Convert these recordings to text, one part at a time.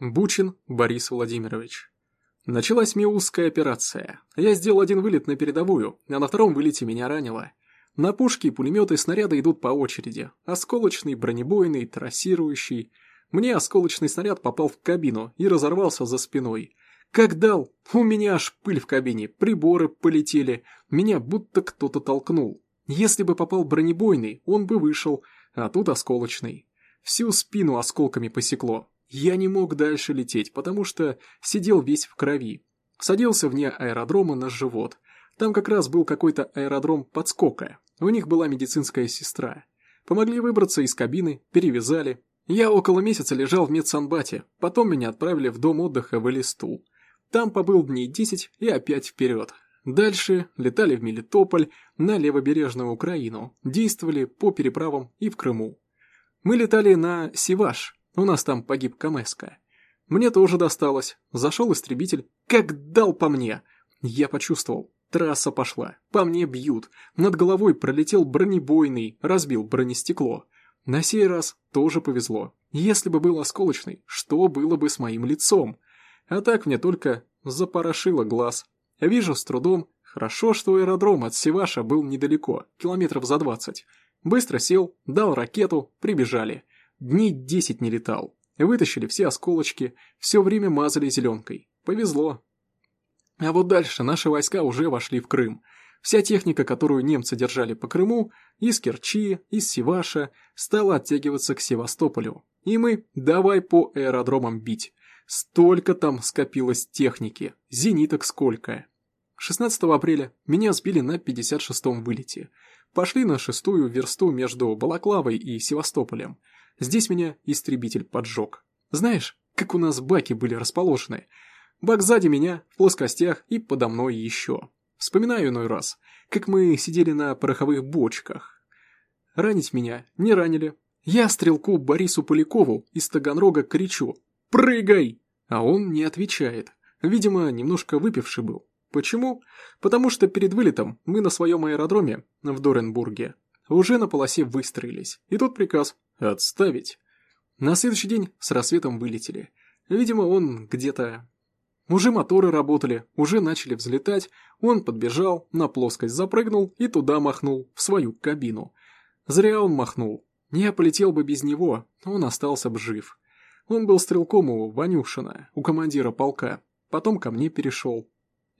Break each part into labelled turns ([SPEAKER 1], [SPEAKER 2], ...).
[SPEAKER 1] Бучин Борис Владимирович. Началась Миусская операция. Я сделал один вылет на передовую, а на втором вылете меня ранило. На пушки, пулеметы, снаряды идут по очереди. Осколочный, бронебойный, трассирующий. Мне осколочный снаряд попал в кабину и разорвался за спиной. Как дал, у меня аж пыль в кабине, приборы полетели, меня будто кто-то толкнул. Если бы попал бронебойный, он бы вышел, а тут осколочный. Всю спину осколками посекло. Я не мог дальше лететь, потому что сидел весь в крови. Садился вне аэродрома на живот. Там как раз был какой-то аэродром подскока. У них была медицинская сестра. Помогли выбраться из кабины, перевязали. Я около месяца лежал в медсанбате, потом меня отправили в дом отдыха в Элисту. Там побыл дней десять и опять вперед. Дальше летали в Мелитополь, на левобережную Украину, действовали по переправам и в Крыму. Мы летали на Сиваш, у нас там погиб Камеска. Мне тоже досталось. Зашел истребитель. Как дал по мне! Я почувствовал. Трасса пошла. По мне бьют. Над головой пролетел бронебойный, разбил бронестекло. На сей раз тоже повезло. Если бы был осколочный, что было бы с моим лицом? А так мне только запорошило глаз. Вижу с трудом. Хорошо, что аэродром от Севаша был недалеко, километров за двадцать. Быстро сел, дал ракету, прибежали. Дней десять не летал. Вытащили все осколочки, все время мазали зеленкой. Повезло. А вот дальше наши войска уже вошли в Крым. Вся техника, которую немцы держали по Крыму, из Керчи, из Севаша, стала оттягиваться к Севастополю. И мы давай по аэродромам бить. Столько там скопилось техники, зениток сколько. 16 апреля меня сбили на 56-м вылете. Пошли на шестую версту между Балаклавой и Севастополем. Здесь меня истребитель поджег. Знаешь, как у нас баки были расположены? Бак сзади меня, в плоскостях и подо мной еще. Вспоминаю иной раз, как мы сидели на пороховых бочках. Ранить меня не ранили. Я стрелку Борису Полякову из Таганрога кричу «Прыгай!» А он не отвечает. Видимо, немножко выпивший был. Почему? Потому что перед вылетом мы на своем аэродроме в Доренбурге уже на полосе выстроились. И тут приказ «Отставить». На следующий день с рассветом вылетели. Видимо, он где-то... Уже моторы работали, уже начали взлетать, он подбежал, на плоскость запрыгнул и туда махнул, в свою кабину. Зря он махнул. Я полетел бы без него, он остался бы жив. Он был стрелком у Ванюшина, у командира полка, потом ко мне перешел.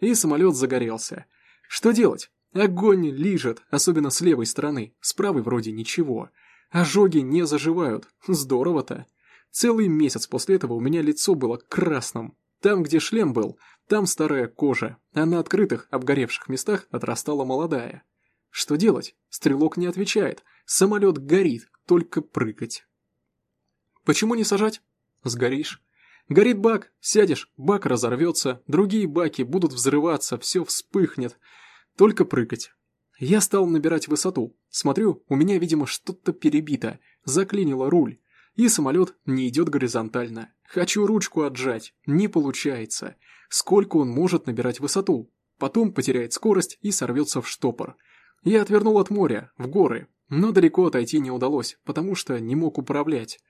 [SPEAKER 1] И самолет загорелся. Что делать? Огонь лижет, особенно с левой стороны, с правой вроде ничего. Ожоги не заживают, здорово-то. Целый месяц после этого у меня лицо было красным. Там, где шлем был, там старая кожа, а на открытых, обгоревших местах отрастала молодая. Что делать? Стрелок не отвечает. Самолет горит, только прыгать. Почему не сажать? Сгоришь. Горит бак, сядешь, бак разорвется, другие баки будут взрываться, все вспыхнет. Только прыгать. Я стал набирать высоту. Смотрю, у меня, видимо, что-то перебито. Заклинило руль. И самолет не идет горизонтально. Хочу ручку отжать. Не получается. Сколько он может набирать высоту? Потом потеряет скорость и сорвется в штопор. Я отвернул от моря, в горы. Но далеко отойти не удалось, потому что не мог управлять.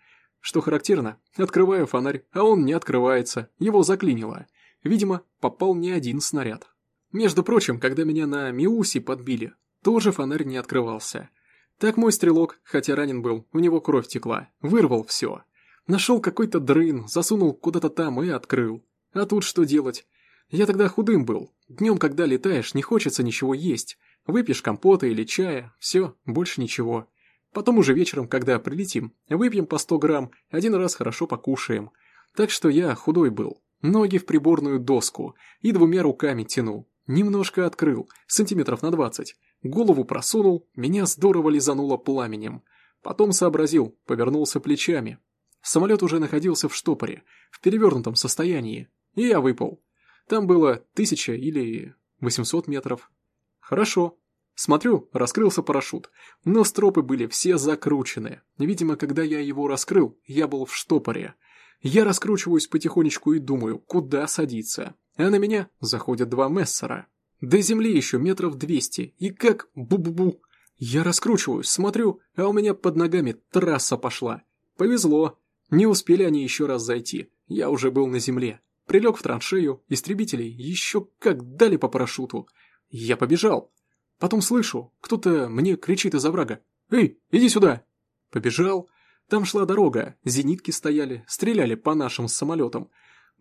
[SPEAKER 1] Что характерно, открываю фонарь, а он не открывается, его заклинило. Видимо, попал не один снаряд. Между прочим, когда меня на Миуси подбили, тоже фонарь не открывался. Так мой стрелок, хотя ранен был, у него кровь текла, вырвал все. Нашел какой-то дрын, засунул куда-то там и открыл. А тут что делать? Я тогда худым был. Днем, когда летаешь, не хочется ничего есть. Выпьешь компота или чая, все, больше ничего. Потом уже вечером, когда прилетим, выпьем по 100 грамм, один раз хорошо покушаем. Так что я худой был. Ноги в приборную доску и двумя руками тянул. Немножко открыл, сантиметров на двадцать. Голову просунул, меня здорово лизануло пламенем. Потом сообразил, повернулся плечами. Самолет уже находился в штопоре, в перевернутом состоянии. И я выпал. Там было тысяча или восемьсот метров. Хорошо. Смотрю, раскрылся парашют, но стропы были все закручены. Видимо, когда я его раскрыл, я был в штопоре. Я раскручиваюсь потихонечку и думаю, куда садиться а на меня заходят два мессера. До земли еще метров двести, и как бу-бу-бу. Я раскручиваюсь, смотрю, а у меня под ногами трасса пошла. Повезло. Не успели они еще раз зайти. я уже был на земле. Прилег в траншею, истребителей еще как дали по парашюту. Я побежал. Потом слышу, кто-то мне кричит из оврага. «Эй, иди сюда!» Побежал. Там шла дорога, зенитки стояли, стреляли по нашим самолетам.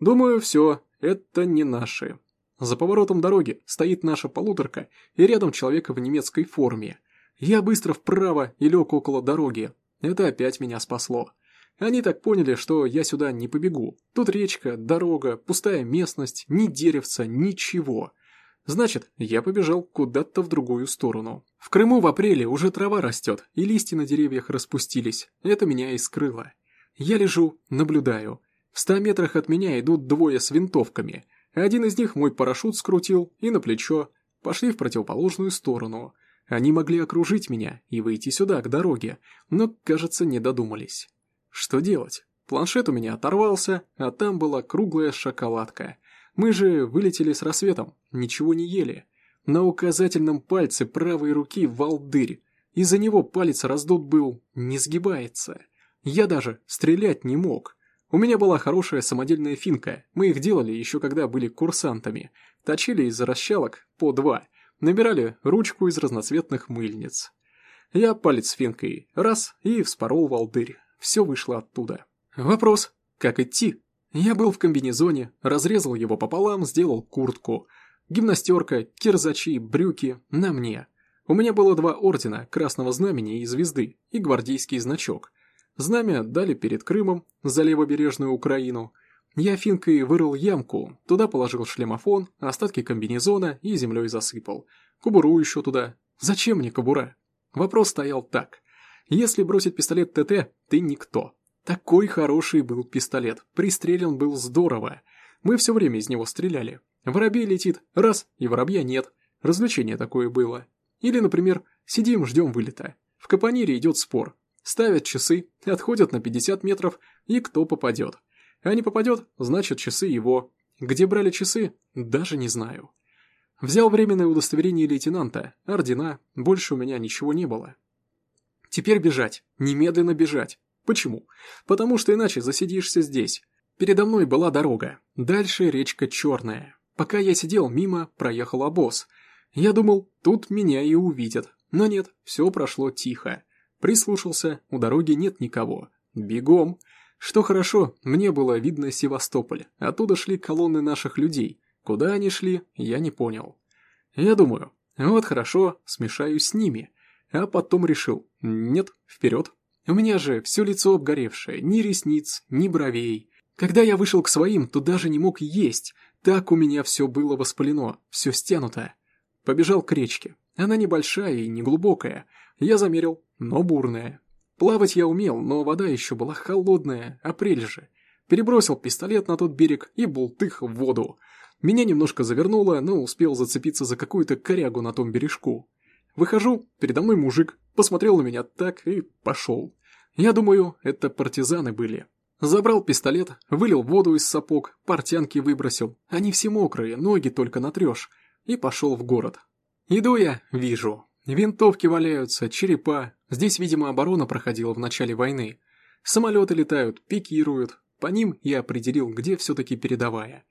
[SPEAKER 1] Думаю, все, это не наши. За поворотом дороги стоит наша полуторка и рядом человека в немецкой форме. Я быстро вправо и лег около дороги. Это опять меня спасло. Они так поняли, что я сюда не побегу. Тут речка, дорога, пустая местность, ни деревца, ничего. Значит, я побежал куда-то в другую сторону. В Крыму в апреле уже трава растет, и листья на деревьях распустились. Это меня и скрыло. Я лежу, наблюдаю. В ста метрах от меня идут двое с винтовками. Один из них мой парашют скрутил и на плечо. Пошли в противоположную сторону. Они могли окружить меня и выйти сюда, к дороге, но, кажется, не додумались. Что делать? Планшет у меня оторвался, а там была круглая шоколадка. Мы же вылетели с рассветом, ничего не ели. На указательном пальце правой руки волдырь. Из-за него палец раздут был, не сгибается. Я даже стрелять не мог. У меня была хорошая самодельная финка, мы их делали еще когда были курсантами. Точили из расщелок по два, набирали ручку из разноцветных мыльниц. Я палец финкой, раз, и вспорол волдырь. Все вышло оттуда. Вопрос, как идти? Я был в комбинезоне, разрезал его пополам, сделал куртку. Гимнастерка, кирзачи, брюки на мне. У меня было два ордена, Красного Знамени и Звезды, и гвардейский значок. Знамя дали перед Крымом, за левобережную Украину. Я финкой вырыл ямку, туда положил шлемофон, остатки комбинезона и землей засыпал. Кобуру еще туда. Зачем мне кобура? Вопрос стоял так. Если бросить пистолет ТТ, ты никто. Такой хороший был пистолет, пристрелен был здорово. Мы все время из него стреляли. Воробей летит, раз, и воробья нет. Развлечение такое было. Или, например, сидим, ждем вылета. В капонире идет спор. Ставят часы, отходят на 50 метров, и кто попадет. А не попадет, значит часы его. Где брали часы, даже не знаю. Взял временное удостоверение лейтенанта, ордена, больше у меня ничего не было. Теперь бежать, немедленно бежать. Почему? Потому что иначе засидишься здесь. Передо мной была дорога, дальше речка Черная. Пока я сидел, мимо проехал обоз. Я думал, тут меня и увидят. Но нет, все прошло тихо. Прислушался, у дороги нет никого. Бегом. Что хорошо, мне было видно Севастополь. Оттуда шли колонны наших людей. Куда они шли, я не понял. Я думаю, вот хорошо, смешаюсь с ними. А потом решил, нет, вперед. У меня же все лицо обгоревшее, ни ресниц, ни бровей. Когда я вышел к своим, то даже не мог есть. Так у меня все было воспалено, все стянуто. Побежал к речке. Она небольшая и неглубокая. Я замерил, но бурная. Плавать я умел, но вода еще была холодная, апрель же. Перебросил пистолет на тот берег и бултых в воду. Меня немножко завернуло, но успел зацепиться за какую-то корягу на том бережку. Выхожу, передо мной мужик, посмотрел на меня так и пошел. Я думаю, это партизаны были. Забрал пистолет, вылил воду из сапог, портянки выбросил. Они все мокрые, ноги только натрешь. И пошел в город. Иду я, вижу. Винтовки валяются, черепа. Здесь, видимо, оборона проходила в начале войны. Самолеты летают, пикируют. По ним я определил, где все-таки передовая.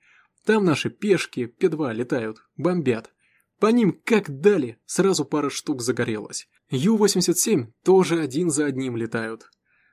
[SPEAKER 1] Там наши пешки, П-2 летают, бомбят. По ним как дали, сразу пара штук загорелась. Ю-87 тоже один за одним летают.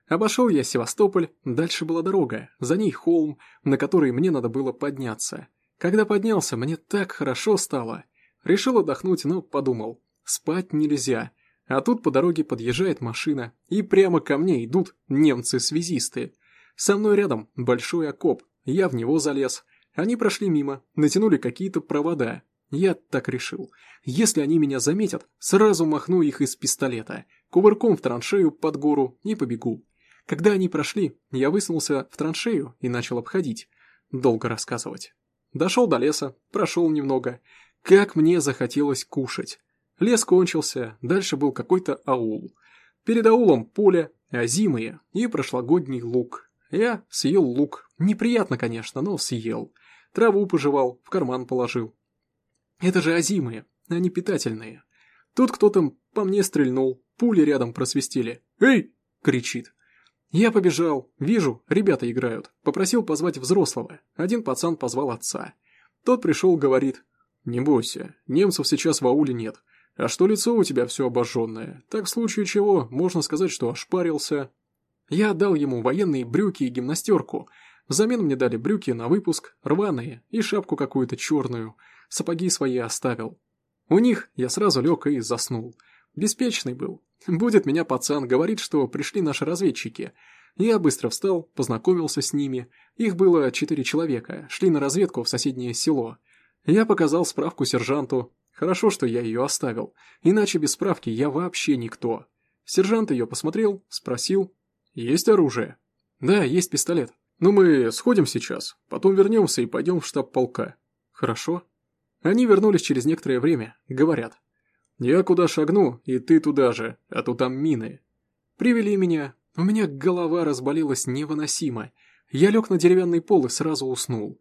[SPEAKER 1] Обошел я Севастополь, дальше была дорога, за ней холм, на который мне надо было подняться. Когда поднялся, мне так хорошо стало. Решил отдохнуть, но подумал, спать нельзя. А тут по дороге подъезжает машина, и прямо ко мне идут немцы-связисты. Со мной рядом большой окоп, я в него залез. Они прошли мимо, натянули какие-то провода, я так решил. Если они меня заметят, сразу махну их из пистолета, кувырком в траншею под гору и побегу. Когда они прошли, я высунулся в траншею и начал обходить. Долго рассказывать. Дошел до леса, прошел немного. Как мне захотелось кушать. Лес кончился, дальше был какой-то аул. Перед аулом поле, озимые и прошлогодний лук. Я съел лук. Неприятно, конечно, но съел. Траву пожевал, в карман положил. Это же озимые, они питательные. Тут кто-то по мне стрельнул, пули рядом просвистели. «Эй!» — кричит. Я побежал, вижу, ребята играют. Попросил позвать взрослого. Один пацан позвал отца. Тот пришел, говорит, «Не бойся, немцев сейчас в ауле нет. А что лицо у тебя все обожженное? Так в случае чего, можно сказать, что ошпарился». Я отдал ему военные брюки и гимнастерку. Взамен мне дали брюки на выпуск, рваные, и шапку какую-то черную. Сапоги свои оставил. У них я сразу лег и заснул. Беспечный был. Будет меня пацан, говорит, что пришли наши разведчики. Я быстро встал, познакомился с ними. Их было четыре человека, шли на разведку в соседнее село. Я показал справку сержанту. Хорошо, что я ее оставил, иначе без справки я вообще никто. Сержант ее посмотрел, спросил. «Есть оружие?» «Да, есть пистолет. Ну мы сходим сейчас, потом вернемся и пойдем в штаб полка». «Хорошо». Они вернулись через некоторое время, говорят. «Я куда шагну, и ты туда же, а то там мины». Привели меня. У меня голова разболелась невыносимо. Я лег на деревянный пол и сразу уснул.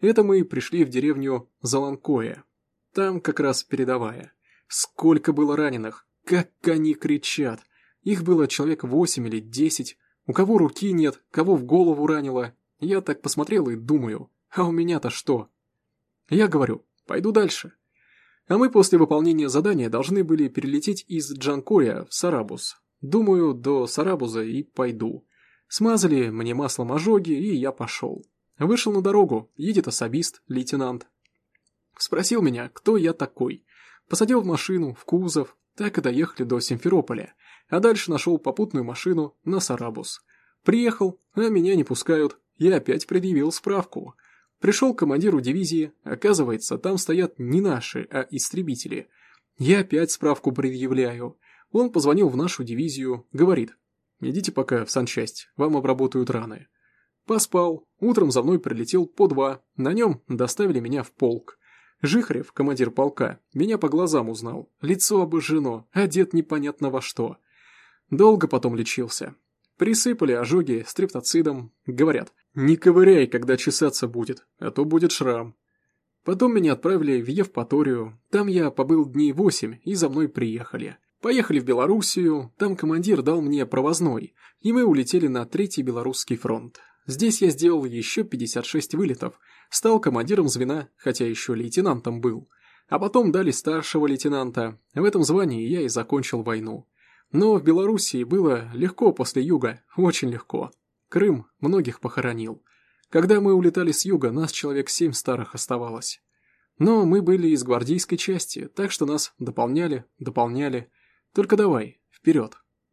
[SPEAKER 1] Это мы пришли в деревню Заланкоя. Там как раз передовая. Сколько было раненых, как они кричат. Их было человек восемь или десять. У кого руки нет, кого в голову ранило. Я так посмотрел и думаю, а у меня-то что? Я говорю, пойду дальше. А мы после выполнения задания должны были перелететь из Джанкоя в Сарабус. Думаю, до Сарабуза и пойду. Смазали мне маслом ожоги, и я пошел. Вышел на дорогу, едет особист, лейтенант. Спросил меня, кто я такой. Посадил в машину, в кузов, так и доехали до Симферополя, а дальше нашел попутную машину на Сарабус. Приехал, а меня не пускают, я опять предъявил справку. Пришел к командиру дивизии, оказывается, там стоят не наши, а истребители. Я опять справку предъявляю. Он позвонил в нашу дивизию, говорит, идите пока в санчасть, вам обработают раны. Поспал, утром за мной прилетел по два, на нем доставили меня в полк. Жихарев, командир полка, меня по глазам узнал, лицо обожжено, одет непонятно во что. Долго потом лечился. Присыпали ожоги стриптоцидом, говорят, не ковыряй, когда чесаться будет, а то будет шрам. Потом меня отправили в Евпаторию, там я побыл дней восемь и за мной приехали. Поехали в Белоруссию, там командир дал мне провозной, и мы улетели на Третий Белорусский фронт. Здесь я сделал еще 56 вылетов, стал командиром звена, хотя еще лейтенантом был. А потом дали старшего лейтенанта, в этом звании я и закончил войну. Но в Белоруссии было легко после юга, очень легко. Крым многих похоронил. Когда мы улетали с юга, нас человек семь старых оставалось. Но мы были из гвардейской части, так что нас дополняли, дополняли. Только давай, вперед.